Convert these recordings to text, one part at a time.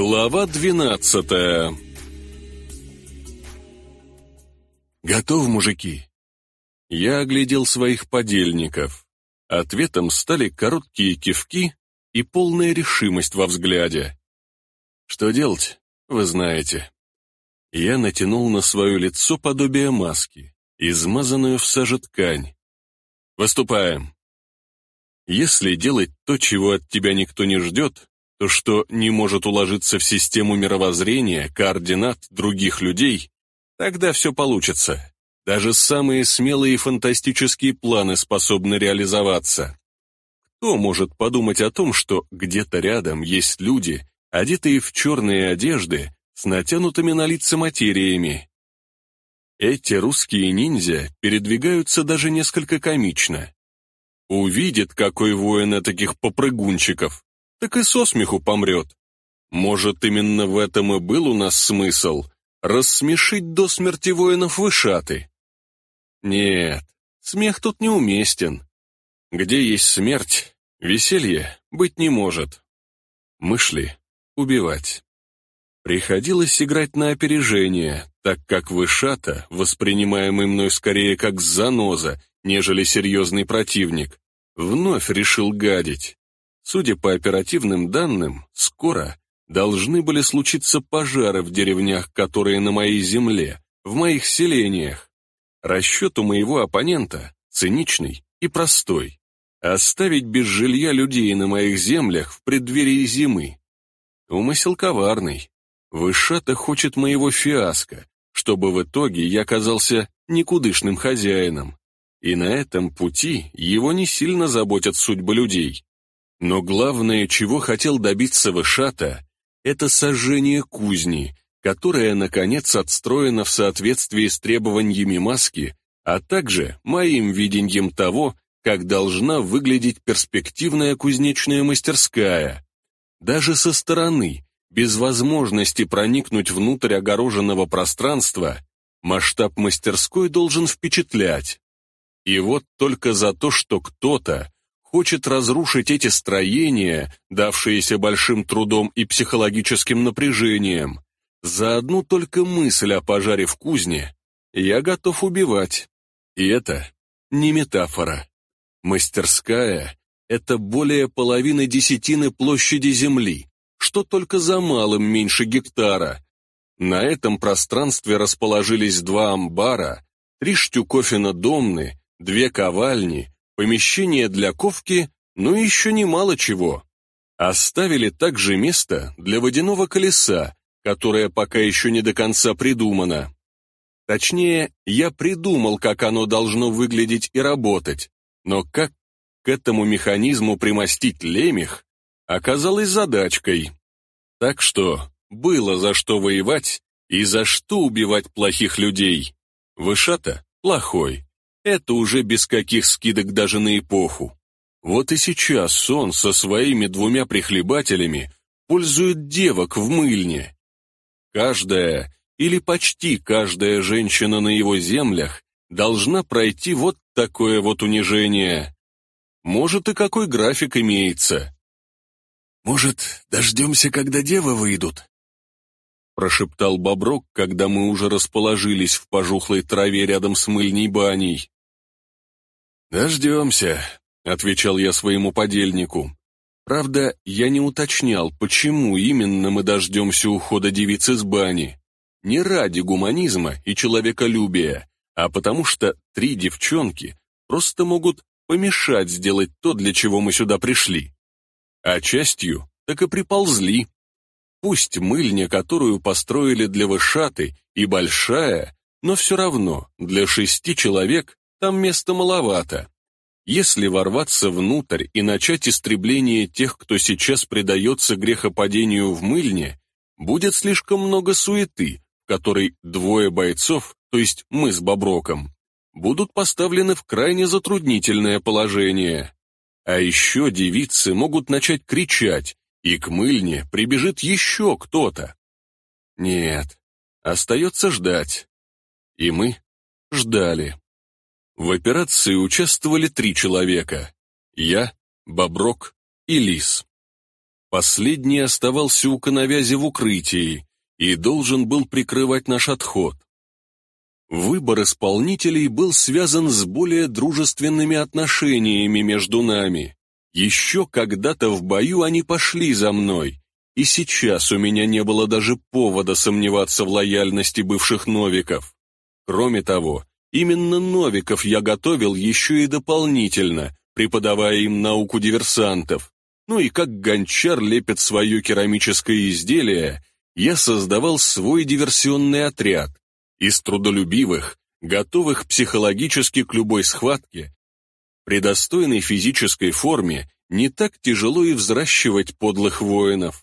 Глава двенадцатая «Готов, мужики?» Я оглядел своих подельников. Ответом стали короткие кивки и полная решимость во взгляде. Что делать, вы знаете. Я натянул на свое лицо подобие маски, измазанную в саже ткань. Выступаем. Если делать то, чего от тебя никто не ждет, что не может уложиться в систему мировоззрения, координат других людей, тогда все получится. Даже самые смелые фантастические планы способны реализоваться. Кто может подумать о том, что где-то рядом есть люди, одетые в черные одежды, с натянутыми на лица материями? Эти русские ниндзя передвигаются даже несколько комично. Увидит, какой воин таких попрыгунчиков, так и со смеху помрет. Может, именно в этом и был у нас смысл — рассмешить до смерти воинов вышаты? Нет, смех тут неуместен. Где есть смерть, веселье быть не может. Мы шли убивать. Приходилось играть на опережение, так как Вышата, воспринимаемый мной скорее как заноза, нежели серьезный противник, вновь решил гадить. Судя по оперативным данным, скоро должны были случиться пожары в деревнях, которые на моей земле, в моих селениях. Расчет у моего оппонента циничный и простой. Оставить без жилья людей на моих землях в преддверии зимы. Умысел коварный. Вышата хочет моего фиаско, чтобы в итоге я оказался никудышным хозяином. И на этом пути его не сильно заботят судьбы людей. Но главное, чего хотел добиться Вышата, это сожжение кузни, которая, наконец, отстроена в соответствии с требованиями маски, а также моим видением того, как должна выглядеть перспективная кузнечная мастерская. Даже со стороны, без возможности проникнуть внутрь огороженного пространства, масштаб мастерской должен впечатлять. И вот только за то, что кто-то, хочет разрушить эти строения, давшиеся большим трудом и психологическим напряжением. За одну только мысль о пожаре в кузне я готов убивать. И это не метафора. Мастерская — это более половины десятины площади земли, что только за малым меньше гектара. На этом пространстве расположились два амбара, три штюкофина домны, две ковальни, помещение для ковки, ну и еще немало чего. Оставили также место для водяного колеса, которое пока еще не до конца придумано. Точнее, я придумал, как оно должно выглядеть и работать, но как к этому механизму примостить лемех, оказалось задачкой. Так что было за что воевать и за что убивать плохих людей. Вышата плохой, это уже без каких скидок даже на эпоху. Вот и сейчас он со своими двумя прихлебателями пользует девок в мыльне. Каждая или почти каждая женщина на его землях должна пройти вот такое вот унижение. Может, и какой график имеется. «Может, дождемся, когда девы выйдут?» прошептал Боброк, когда мы уже расположились в пожухлой траве рядом с мыльней баней. «Дождемся», — отвечал я своему подельнику. Правда, я не уточнял, почему именно мы дождемся ухода девицы с бани. Не ради гуманизма и человеколюбия, а потому что три девчонки просто могут помешать сделать то, для чего мы сюда пришли. А частью так и приползли. Пусть мыльня, которую построили для вышаты, и большая, но все равно для шести человек там места маловато. Если ворваться внутрь и начать истребление тех, кто сейчас предается грехопадению в мыльне, будет слишком много суеты, в которой двое бойцов, то есть мы с Боброком, будут поставлены в крайне затруднительное положение. А еще девицы могут начать кричать, и к мыльне прибежит еще кто-то. Нет, остается ждать. И мы ждали. В операции участвовали три человека – я, Боброк и Лис. Последний оставался у коновязи в укрытии и должен был прикрывать наш отход. Выбор исполнителей был связан с более дружественными отношениями между нами. Еще когда-то в бою они пошли за мной, и сейчас у меня не было даже повода сомневаться в лояльности бывших новиков. Кроме того, именно новиков я готовил еще и дополнительно, преподавая им науку диверсантов. Ну и как гончар лепит свое керамическое изделие, я создавал свой диверсионный отряд. Из трудолюбивых, готовых психологически к любой схватке, при достойной физической форме не так тяжело и взращивать подлых воинов.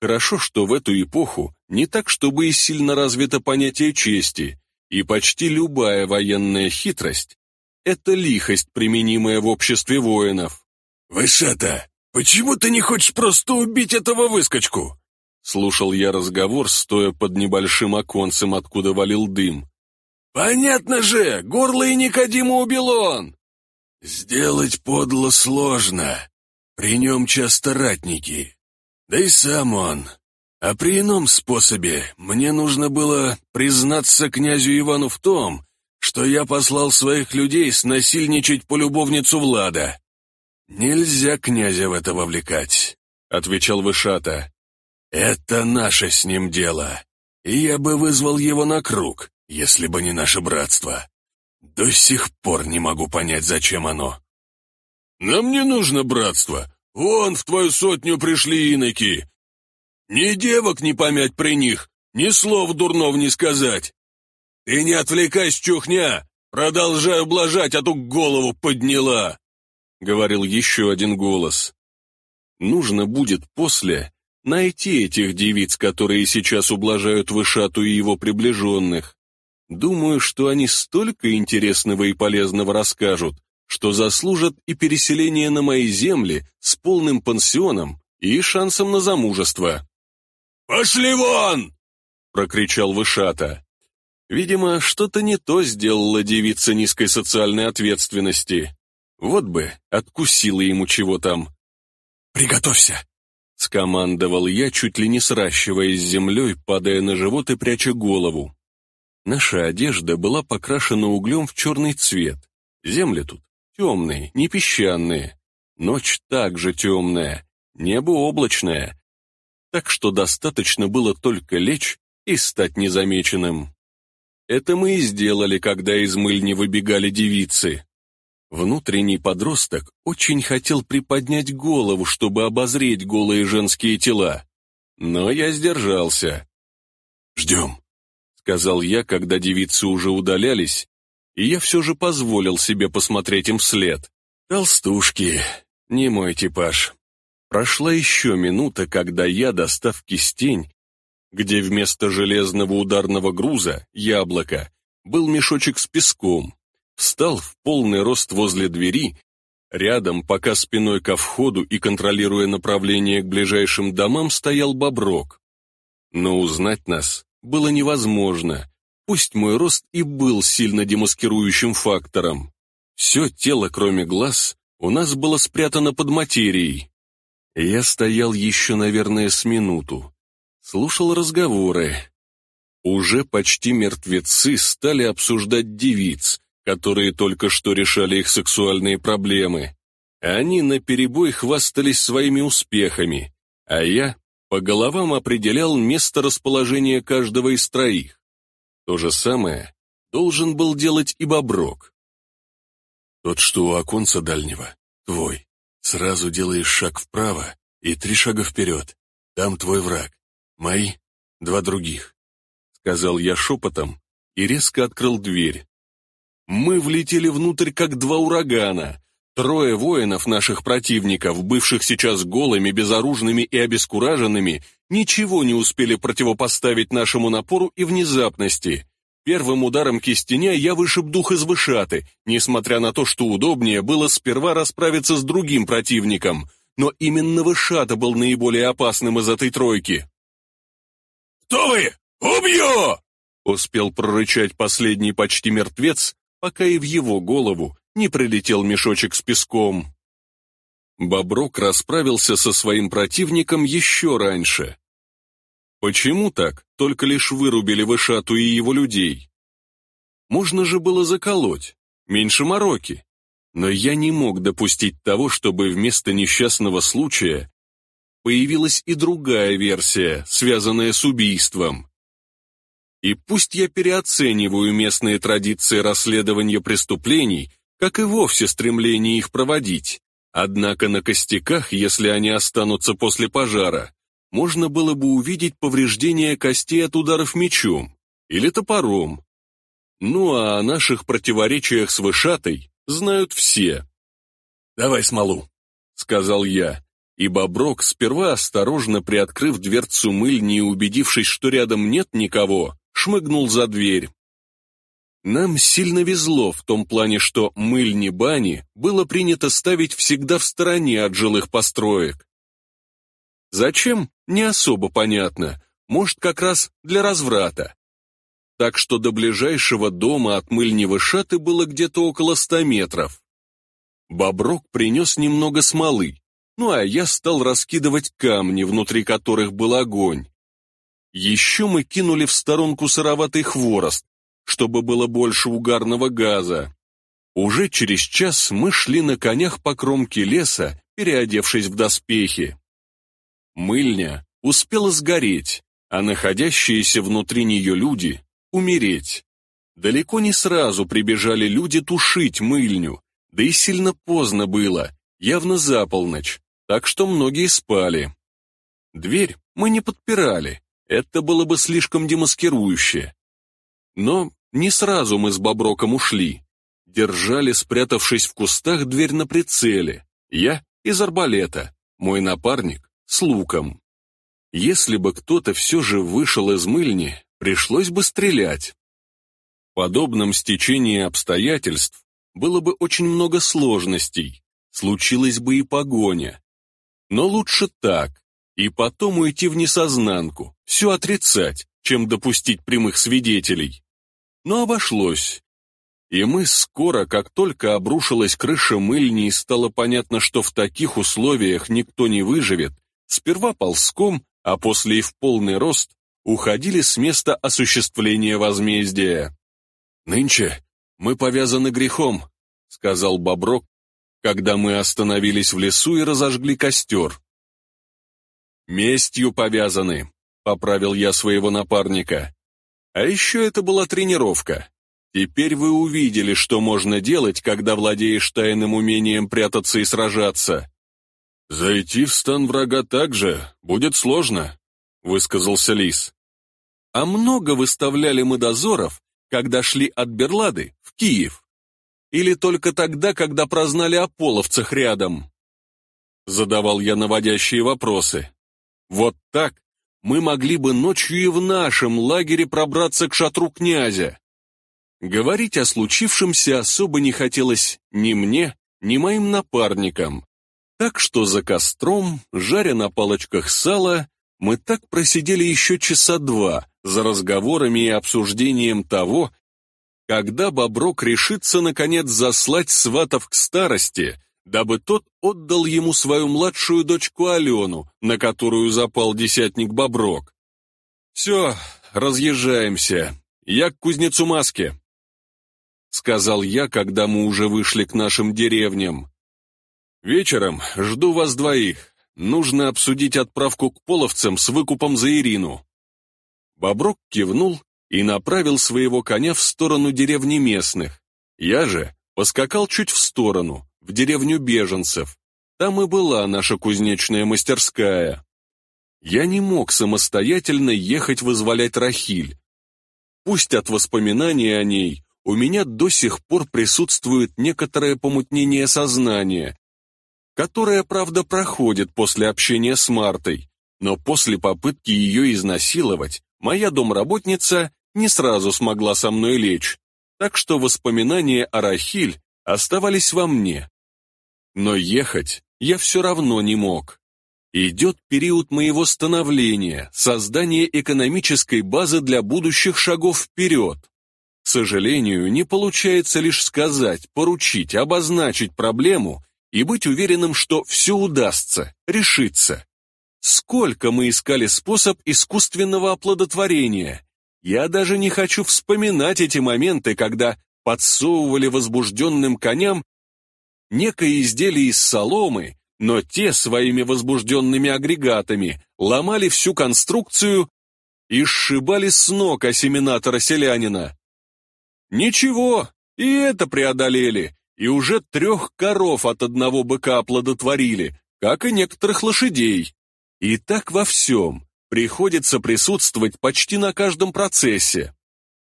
Хорошо, что в эту эпоху не так, чтобы и сильно развито понятие чести, и почти любая военная хитрость — это лихость, применимая в обществе воинов. «Высота, почему ты не хочешь просто убить этого выскочку?» Слушал я разговор, стоя под небольшим оконцем, откуда валил дым. «Понятно же, горло и Никодима убил он!» «Сделать подло сложно. При нем часто ратники. Да и сам он. А при ином способе мне нужно было признаться князю Ивану в том, что я послал своих людей снасильничать полюбовницу Влада. Нельзя князя в это вовлекать, — отвечал Вышата. Это наше с ним дело, и я бы вызвал его на круг, если бы не наше братство. До сих пор не могу понять, зачем оно. Нам не нужно братство, Вон в твою сотню пришли иноки. Ни девок не помять при них, ни слов дурнов не сказать. Ты не отвлекайся, чухня, продолжай ублажать, а то голову подняла, — говорил еще один голос. Нужно будет после найти этих девиц, которые сейчас ублажают Вышату и его приближенных. Думаю, что они столько интересного и полезного расскажут, что заслужат и переселение на мои земли с полным пансионом и шансом на замужество. «Пошли вон!» — прокричал Вышата. Видимо, что-то не то сделала девица низкой социальной ответственности. Вот бы, откусила ему чего там. «Приготовься!» — скомандовал я, чуть ли не сращиваясь с землей, падая на живот и пряча голову. Наша одежда была покрашена углем в черный цвет. Земли тут темные, не песчаные. Ночь также темная, небо облачное. Так что достаточно было только лечь и стать незамеченным. Это мы и сделали, когда из мыльни выбегали девицы. Внутренний подросток очень хотел приподнять голову, чтобы обозреть голые женские тела. Но я сдержался. «Ждем», — сказал я, когда девицы уже удалялись, и я все же позволил себе посмотреть им вслед. Толстушки, не мой типаж. Прошла еще минута, когда я, достав кистень, где вместо железного ударного груза, яблоко, был мешочек с песком, встал в полный рост возле двери, рядом, пока спиной ко входу и контролируя направление к ближайшим домам, стоял боброк. Но узнать нас было невозможно, Пусть мой рост и был сильно демаскирующим фактором. Все тело, кроме глаз, у нас было спрятано под материей. Я стоял еще, наверное, с минуту. Слушал разговоры. Уже почти мертвецы стали обсуждать девиц, которые только что решали их сексуальные проблемы. Они наперебой хвастались своими успехами, а я по головам определял место расположения каждого из троих. То же самое должен был делать и Боброк. Тот, что у оконца дальнего, твой. Сразу делаешь шаг вправо и три шага вперед. Там твой враг. Мои — два других. Сказал я шепотом и резко открыл дверь. Мы влетели внутрь, как два урагана. Трое воинов наших противников, бывших сейчас голыми, безоружными и обескураженными, ничего не успели противопоставить нашему напору и внезапности. Первым ударом кистеня я вышиб дух из вышаты, несмотря на то, что удобнее было сперва расправиться с другим противником, но именно вышата был наиболее опасным из этой тройки. «Кто вы? Убью!» Успел прорычать последний почти мертвец, пока и в его голову не прилетел мешочек с песком. Боброк расправился со своим противником еще раньше. Почему так? Только лишь вырубили Вышату и его людей. Можно же было заколоть, меньше мороки. Но я не мог допустить того, чтобы вместо несчастного случая появилась и другая версия, связанная с убийством. И пусть я переоцениваю местные традиции расследования преступлений, как и вовсе стремление их проводить, однако на костяках, если они останутся после пожара, можно было бы увидеть повреждения костей от ударов мечом или топором. Ну а о наших противоречиях с Вышатой знают все. «Давай смолу», — сказал я, и Боброк, сперва осторожно приоткрыв дверцу мыльни и убедившись, что рядом нет никого, шмыгнул за дверь. Нам сильно везло в том плане, что мыльни-бани было принято ставить всегда в стороне от жилых построек. Зачем? Не особо понятно. Может, как раз для разврата. Так что до ближайшего дома от мыльни Вышаты было где-то около ста метров. Боброк принес немного смолы, ну а я стал раскидывать камни, внутри которых был огонь. Еще мы кинули в сторонку сыроватый хворост, чтобы было больше угарного газа. Уже через час мы шли на конях по кромке леса, переодевшись в доспехи. Мыльня успела сгореть, а находящиеся внутри нее люди — умереть. Далеко не сразу прибежали люди тушить мыльню, да и сильно поздно было, явно за полночь, так что многие спали. Дверь мы не подпирали, это было бы слишком демаскирующе. Но не сразу мы с Боброком ушли. Держали, спрятавшись в кустах, дверь на прицеле. Я из арбалета, мой напарник с луком. Если бы кто-то все же вышел из мыльни, пришлось бы стрелять. В подобном стечении обстоятельств было бы очень много сложностей, случилась бы и погоня. Но лучше так, и потом уйти в несознанку, все отрицать, чем допустить прямых свидетелей. Но обошлось. И мы скоро, как только обрушилась крыша мыльни и стало понятно, что в таких условиях никто не выживет, сперва ползком, а после и в полный рост, уходили с места осуществления возмездия. «Нынче мы повязаны грехом», — сказал Боброк, когда мы остановились в лесу и разожгли костер. «Местью повязаны», — поправил я своего напарника. «А еще это была тренировка. Теперь вы увидели, что можно делать, когда владеешь тайным умением прятаться и сражаться». «Зайти в стан врага также будет сложно», — высказался Лис. «А много выставляли мы дозоров, когда шли от Берлады в Киев? Или только тогда, когда прознали о половцах рядом?» Задавал я наводящие вопросы. Вот так мы могли бы ночью и в нашем лагере пробраться к шатру князя. Говорить о случившемся особо не хотелось ни мне, ни моим напарникам. Так что за костром, жаря на палочках сало, мы так просидели еще часа два за разговорами и обсуждением того, когда Боброк решится наконец заслать сватов к старости, дабы тот отдал ему свою младшую дочку Алену, на которую запал десятник Боброк. «Все, разъезжаемся. Я к кузнецу маски», — сказал я, когда мы уже вышли к нашим деревням. «Вечером жду вас двоих. Нужно обсудить отправку к половцам с выкупом за Ирину». Боброк кивнул и направил своего коня в сторону деревни местных. Я же поскакал чуть в сторону, в деревню беженцев. Там и была наша кузнечная мастерская. Я не мог самостоятельно ехать вызволять Рахиль. Пусть от воспоминаний о ней у меня до сих пор присутствует некоторое помутнение сознания, которое, правда, проходит после общения с Мартой, но после попытки ее изнасиловать моя домработница не сразу смогла со мной лечь, так что воспоминания о Рахиль оставались во мне. Но ехать я все равно не мог. Идет период моего становления, создания экономической базы для будущих шагов вперед. К сожалению, не получается лишь сказать, поручить, обозначить проблему и быть уверенным, что все удастся, решится. Сколько мы искали способ искусственного оплодотворения. Я даже не хочу вспоминать эти моменты, когда подсовывали возбужденным коням некое изделие из соломы, но те своими возбужденными агрегатами ломали всю конструкцию и сшибали с ног осеменатора-селянина. Ничего, и это преодолели, и уже трех коров от одного быка оплодотворили, как и некоторых лошадей. И так во всем приходится присутствовать почти на каждом процессе.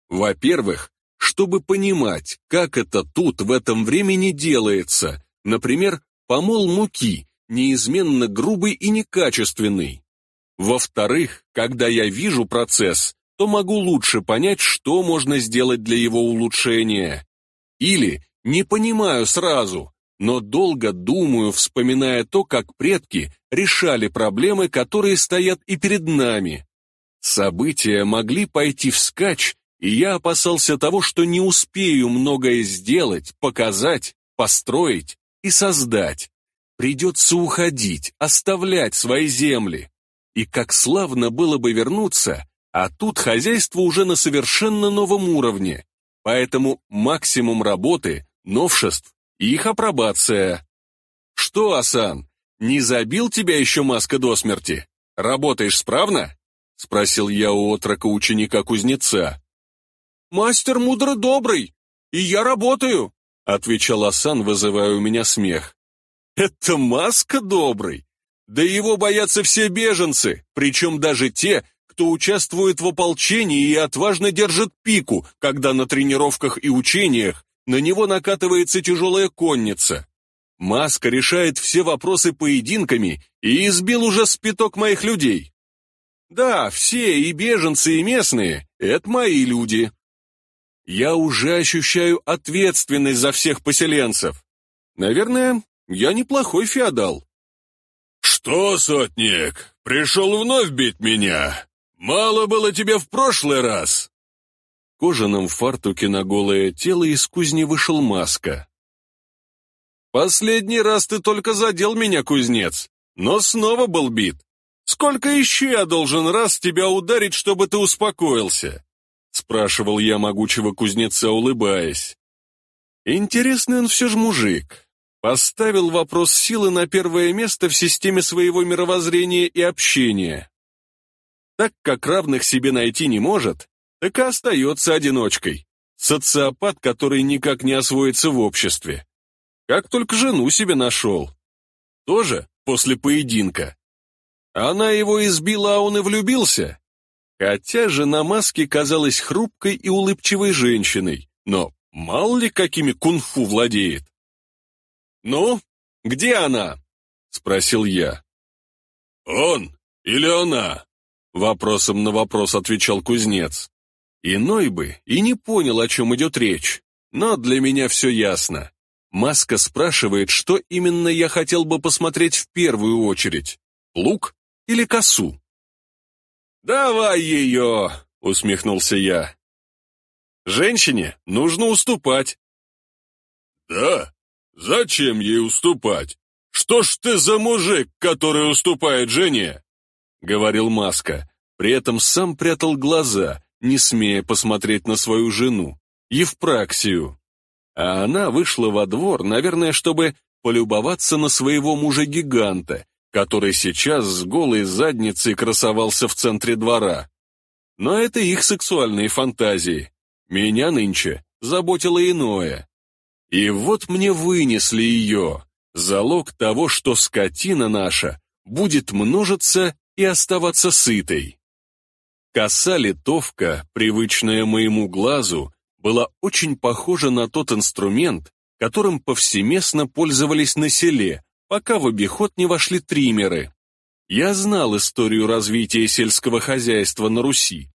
Во-первых, чтобы понимать, как это тут в этом времени делается, например, помол муки, неизменно грубый и некачественный. Во-вторых, когда я вижу процесс, то могу лучше понять, что можно сделать для его улучшения. Или не понимаю сразу, но долго думаю, вспоминая то, как предки решали проблемы, которые стоят и перед нами. События могли пойти вскачь, и я опасался того, что не успею многое сделать, показать, построить и создать. Придется уходить, оставлять свои земли. И как славно было бы вернуться, а тут хозяйство уже на совершенно новом уровне, поэтому максимум работы, новшеств и их апробация. Что, Асан, не забил тебя еще маска до смерти? Работаешь справно? Спросил я у отрока ученика-кузнеца. Мастер мудро добрый, и я работаю, отвечал Асан, вызывая у меня смех. Это маска добрый? Да его боятся все беженцы, причем даже те, кто участвует в ополчении и отважно держит пику, когда на тренировках и учениях на него накатывается тяжелая конница. Маска решает все вопросы поединками и избил уже спиток моих людей. Да, все, и беженцы, и местные, это мои люди. Я уже ощущаю ответственность за всех поселенцев. Наверное, я неплохой феодал. «Что, сотник, пришел вновь бить меня? Мало было тебе в прошлый раз?» Кожаном фартуке на голое тело из кузни вышел маска. «Последний раз ты только задел меня, кузнец, но снова был бит. Сколько еще я должен раз тебя ударить, чтобы ты успокоился?» Спрашивал я могучего кузнеца, улыбаясь. Интересный он все же мужик. Поставил вопрос силы на первое место в системе своего мировоззрения и общения. Так как равных себе найти не может, так и остается одиночкой. Социопат, который никак не освоится в обществе. Как только жену себе нашел. Тоже после поединка. Она его избила, а он и влюбился. Хотя жена маски казалась хрупкой и улыбчивой женщиной, но мало ли какими кунг-фу владеет. «Ну, где она?» — спросил я. «Он или она?» Вопросом на вопрос отвечал кузнец. Иной бы и не понял, о чем идет речь, но для меня все ясно. Маска спрашивает, что именно я хотел бы посмотреть в первую очередь, лук или косу. «Давай ее!» — усмехнулся я. «Женщине нужно уступать». «Да? Зачем ей уступать? Что ж ты за мужик, который уступает жене?» — говорил Маска. При этом сам прятал глаза, не смея посмотреть на свою жену, Евпраксию. А она вышла во двор, наверное, чтобы полюбоваться на своего мужа-гиганта, который сейчас с голой задницей красовался в центре двора. Но это их сексуальные фантазии. Меня нынче заботило иное. И вот мне вынесли ее, залог того, что скотина наша будет множиться и оставаться сытой. Коса-литовка, привычная моему глазу, была очень похожа на тот инструмент, которым повсеместно пользовались на селе, пока в обиход не вошли триммеры. Я знал историю развития сельского хозяйства на Руси.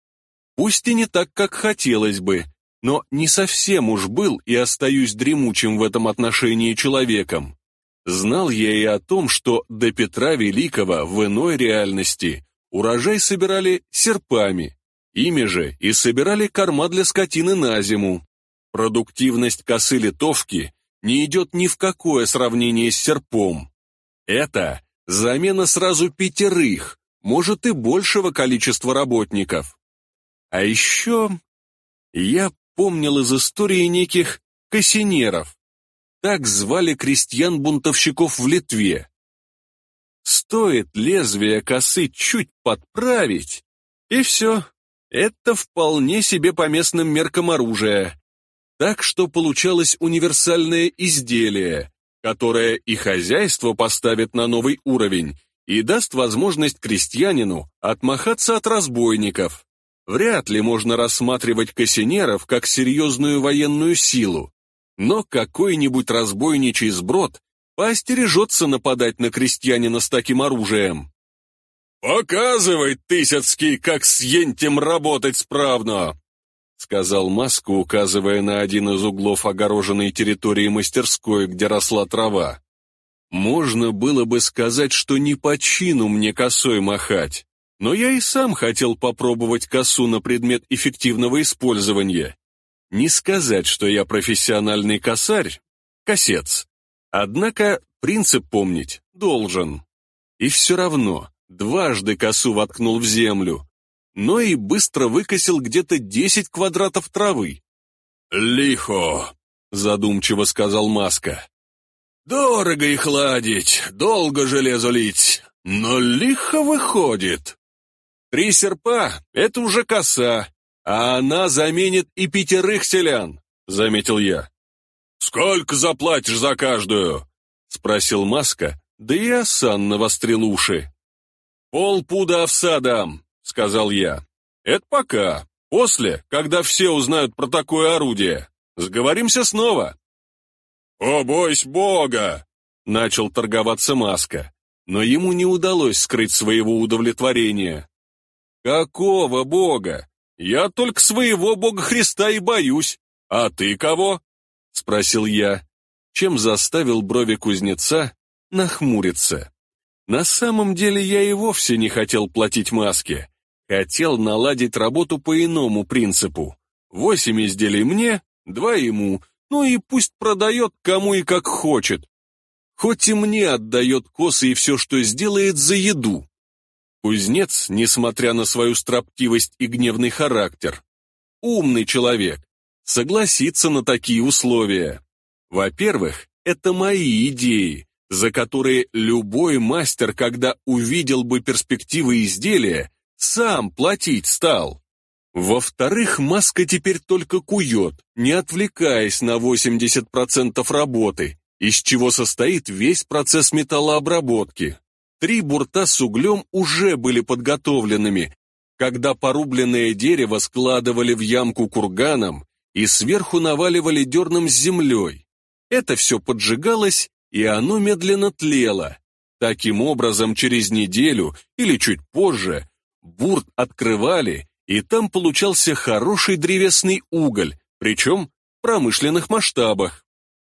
Пусть и не так, как хотелось бы, но не совсем уж был и остаюсь дремучим в этом отношении человеком. Знал я и о том, что до Петра Великого в иной реальности урожай собирали серпами, ими же и собирали корма для скотины на зиму. Продуктивность косы литовки не идет ни в какое сравнение с серпом. Это замена сразу пятерых, может и большего количества работников. А еще я помнил из истории неких кассинеров. Так звали крестьян-бунтовщиков в Литве. Стоит лезвие косы чуть подправить, и все. Это вполне себе по местным меркам оружие. Так что получалось универсальное изделие, которое и хозяйство поставит на новый уровень и даст возможность крестьянину отмахаться от разбойников. Вряд ли можно рассматривать кассинеров как серьезную военную силу, но какой-нибудь разбойничий сброд поостережется нападать на крестьянина с таким оружием. «Показывай, Тысяцкий, как с ентем работать справно!» сказал Маска, указывая на один из углов огороженной территории мастерской, где росла трава. Можно было бы сказать, что не по чину мне косой махать, но я и сам хотел попробовать косу на предмет эффективного использования. Не сказать, что я профессиональный косарь, косец. Однако принцип помнить должен. И все равно дважды косу воткнул в землю, но и быстро выкосил где-то десять квадратов травы. «Лихо», — задумчиво сказал Маска. «Дорого их ладить, долго железо лить, но лихо выходит». «Три серпа — это уже коса, а она заменит и пятерых селян», — заметил я. «Сколько заплатишь за каждую?» — спросил Маска, да и Асан навострил уши. «Полпуда овса дам», — сказал я. «Это пока. После, когда все узнают про такое орудие. Сговоримся снова». «О, бойся Бога!» — начал торговаться Маска, но ему не удалось скрыть своего удовлетворения. «Какого Бога? Я только своего Бога Христа и боюсь. А ты кого?» — спросил я, чем заставил брови кузнеца нахмуриться. На самом деле я и вовсе не хотел платить Маске. Хотел наладить работу по иному принципу. Восемь изделий мне, два ему, ну и пусть продает кому и как хочет. Хоть и мне отдает косы и все, что сделает, за еду. Кузнец, несмотря на свою строптивость и гневный характер, умный человек, согласится на такие условия. Во-первых, это мои идеи, за которые любой мастер, когда увидел бы перспективы изделия, сам платить стал. Во-вторых, маска теперь только кует, не отвлекаясь на 80% работы, из чего состоит весь процесс металлообработки. Три бурта с углем уже были подготовленными, когда порубленное дерево складывали в ямку курганом и сверху наваливали дерном с землей. Это все поджигалось, и оно медленно тлело. Таким образом, через неделю или чуть позже бурт открывали, и там получался хороший древесный уголь, причем в промышленных масштабах.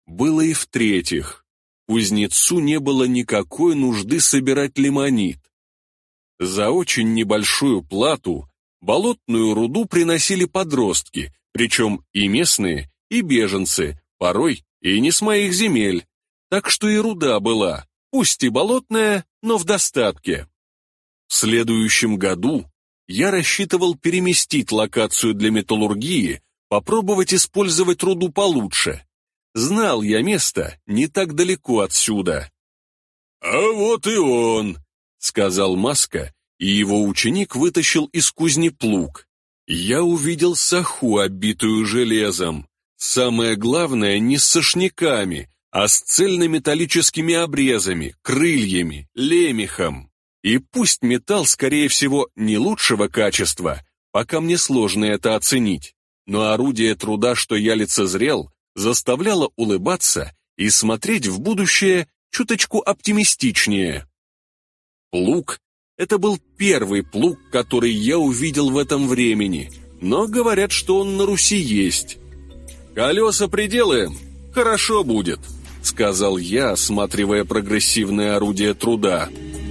Было и в-третьих, кузнецу не было никакой нужды собирать лимонит. За очень небольшую плату болотную руду приносили подростки, причем и местные, и беженцы, порой и не с моих земель. Так что и руда была, пусть и болотная, но в достатке. В следующем году я рассчитывал переместить локацию для металлургии, попробовать использовать руду получше. Знал я место не так далеко отсюда. «А вот и он», — сказал Маска, и его ученик вытащил из кузни плуг. Я увидел саху, оббитую железом. Самое главное, не с сошняками, а с цельнометаллическими обрезами, крыльями, лемехом. И пусть металл, скорее всего, не лучшего качества, пока мне сложно это оценить, но орудие труда, что я лицезрел, заставляло улыбаться и смотреть в будущее чуточку оптимистичнее. Плуг — это был первый плуг, который я увидел в этом времени, но говорят, что он на Руси есть. «Колеса приделаем, хорошо будет», — сказал я, осматривая прогрессивное орудие труда. «Колеса